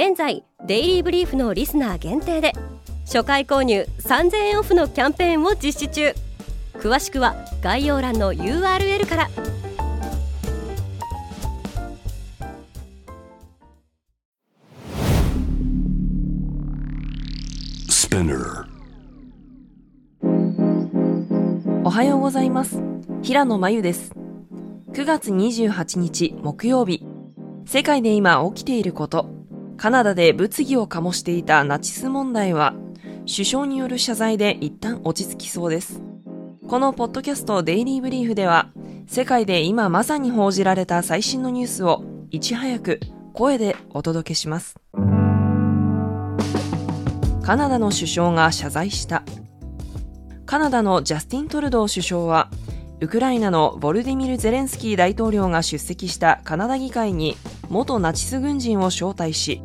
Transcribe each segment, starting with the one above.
現在デイリーブリーフのリスナー限定で初回購入3000円オフのキャンペーンを実施中。詳しくは概要欄の URL から。おはようございます。平野真由です。9月28日木曜日。世界で今起きていることカナダで物議を醸していたナチス問題は首相による謝罪で一旦落ち着きそうです。このポッドキャストデイリーブリーフでは、世界で今まさに報じられた最新のニュースをいち早く声でお届けします。カナダの首相が謝罪した。カナダのジャスティン・トルドー首相は、ウクライナのボルディミル・ゼレンスキー大統領が出席したカナダ議会に元ナチス軍人を招待し、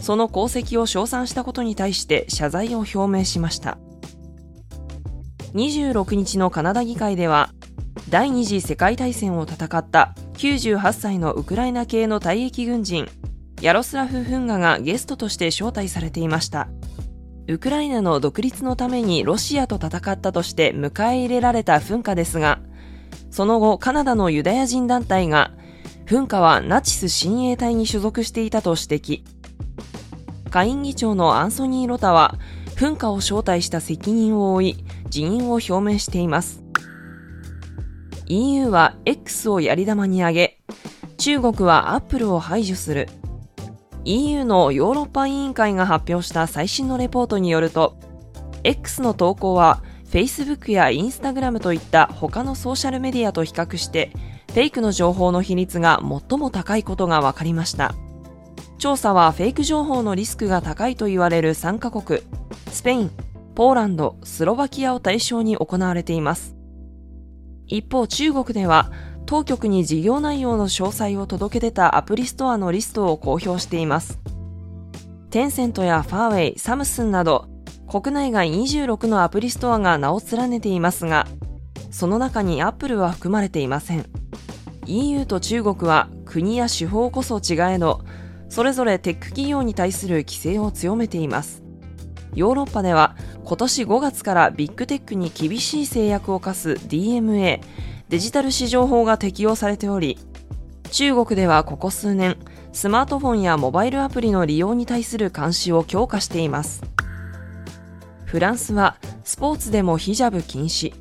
その功績を称賛したことに対して謝罪を表明しました。26日のカナダ議会では、第二次世界大戦を戦った98歳のウクライナ系の退役軍人、ヤロスラフ・フンガがゲストとして招待されていました。ウクライナの独立のためにロシアと戦ったとして迎え入れられた噴火ですが、その後カナダのユダヤ人団体が、噴火はナチス親衛隊に所属していたと指摘。下院議長のアンソニー・ロタは、噴火を招待した責任を負い、辞任を表明しています。EU は X をやり玉に挙げ、中国はアップルを排除する。EU のヨーロッパ委員会が発表した最新のレポートによると、X の投稿は Facebook や Instagram といった他のソーシャルメディアと比較して、フェイクの情報の比率が最も高いことが分かりました。調査はフェイク情報のリスクが高いと言われる3カ国、スペイン、ポーランド、スロバキアを対象に行われています。一方中国では、当局に事業内容の詳細を届け出たアプリストアのリストを公表しています。テンセントやファーウェイ、サムスンなど、国内外26のアプリストアが名を連ねていますが、その中にアップルは含まれていません。EU と中国は国や手法こそ違えど、それぞれテック企業に対する規制を強めています。ヨーロッパでは今年5月からビッグテックに厳しい制約を課す DMA デジタル市場法が適用されており中国ではここ数年スマートフォンやモバイルアプリの利用に対する監視を強化していますフランスはスポーツでもヒジャブ禁止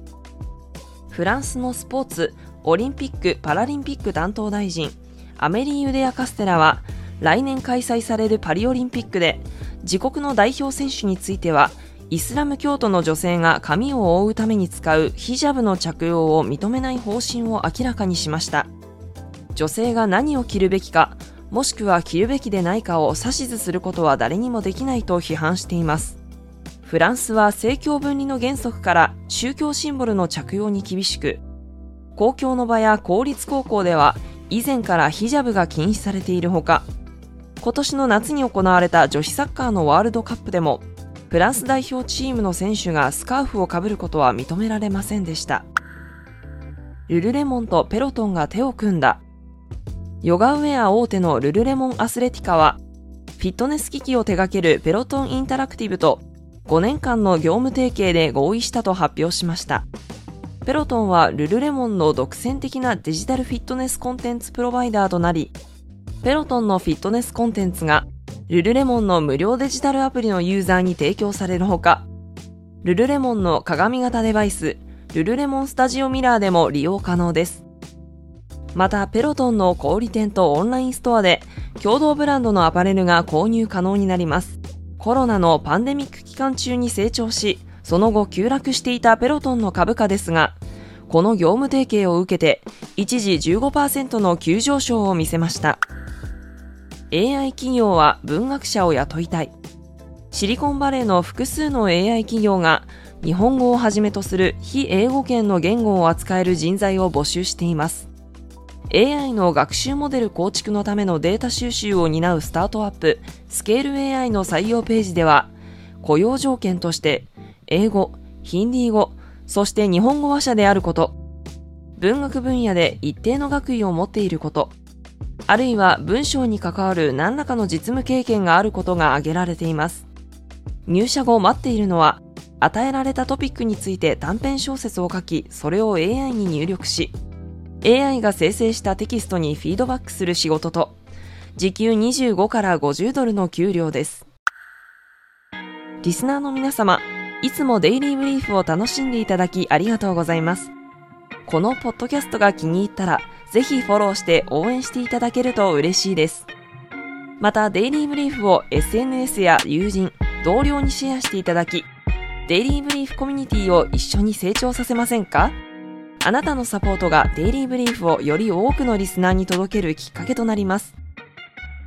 フランスのスポーツオリンピック・パラリンピック担当大臣アメリー・ユデア・カステラは来年開催されるパリオリンピックで自国の代表選手についてはイスラム教徒の女性が髪を覆うために使うヒジャブの着用を認めない方針を明らかにしました。女性が何を着るべきかもしくは着るべきでないかを指図することは誰にもできないと批判しています。フランスは政教分離の原則から宗教シンボルの着用に厳しく公共の場や公立高校では以前からヒジャブが禁止されているほか今年の夏に行われた女子サッカーのワールドカップでもフランス代表チームの選手がスカーフをかぶることは認められませんでした。ルルレモンとペロトンが手を組んだ。ヨガウェア大手のルルレモンアスレティカはフィットネス機器を手掛けるペロトンインタラクティブと5年間の業務提携で合意したと発表しました。ペロトンはルルレモンの独占的なデジタルフィットネスコンテンツプロバイダーとなりペロトンのフィットネスコンテンツが、ルルレモンの無料デジタルアプリのユーザーに提供されるほか、ルルレモンの鏡型デバイス、ルルレモンスタジオミラーでも利用可能です。また、ペロトンの小売店とオンラインストアで、共同ブランドのアパレルが購入可能になります。コロナのパンデミック期間中に成長し、その後急落していたペロトンの株価ですが、この業務提携を受けて、一時15%の急上昇を見せました。AI 企業は文学者を雇いたい。シリコンバレーの複数の AI 企業が日本語をはじめとする非英語圏の言語を扱える人材を募集しています。AI の学習モデル構築のためのデータ収集を担うスタートアップ、スケール AI の採用ページでは、雇用条件として、英語、ヒンディー語、そして日本語話者であること、文学分野で一定の学位を持っていること、あるいは文章に関わる何らかの実務経験があることが挙げられています。入社後待っているのは、与えられたトピックについて短編小説を書き、それを AI に入力し、AI が生成したテキストにフィードバックする仕事と、時給25から50ドルの給料です。リスナーの皆様、いつもデイリーブリーフを楽しんでいただきありがとうございます。このポッドキャストが気に入ったら、ぜひフォローして応援していただけると嬉しいです。また、デイリーブリーフを SNS や友人、同僚にシェアしていただき、デイリーブリーフコミュニティを一緒に成長させませんか？あなたのサポートがデイリーブリーフをより多くのリスナーに届けるきっかけとなります。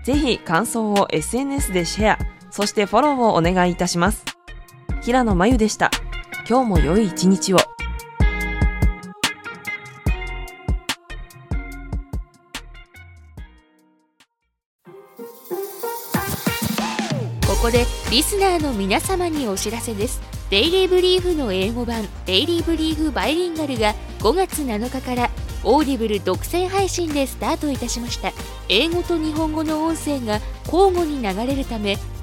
ぜひ感想を SNS でシェア、そしてフォローをお願いいたします。平野真由でした。今日も良い一日を。ここでリスナーの皆様にお知らせです。デイリーブリーフの英語版デイリーブリーフバイリンガルが5月7日からオーディブル独占配信でスタートいたしました英語と日本語の音声が交互に流れるため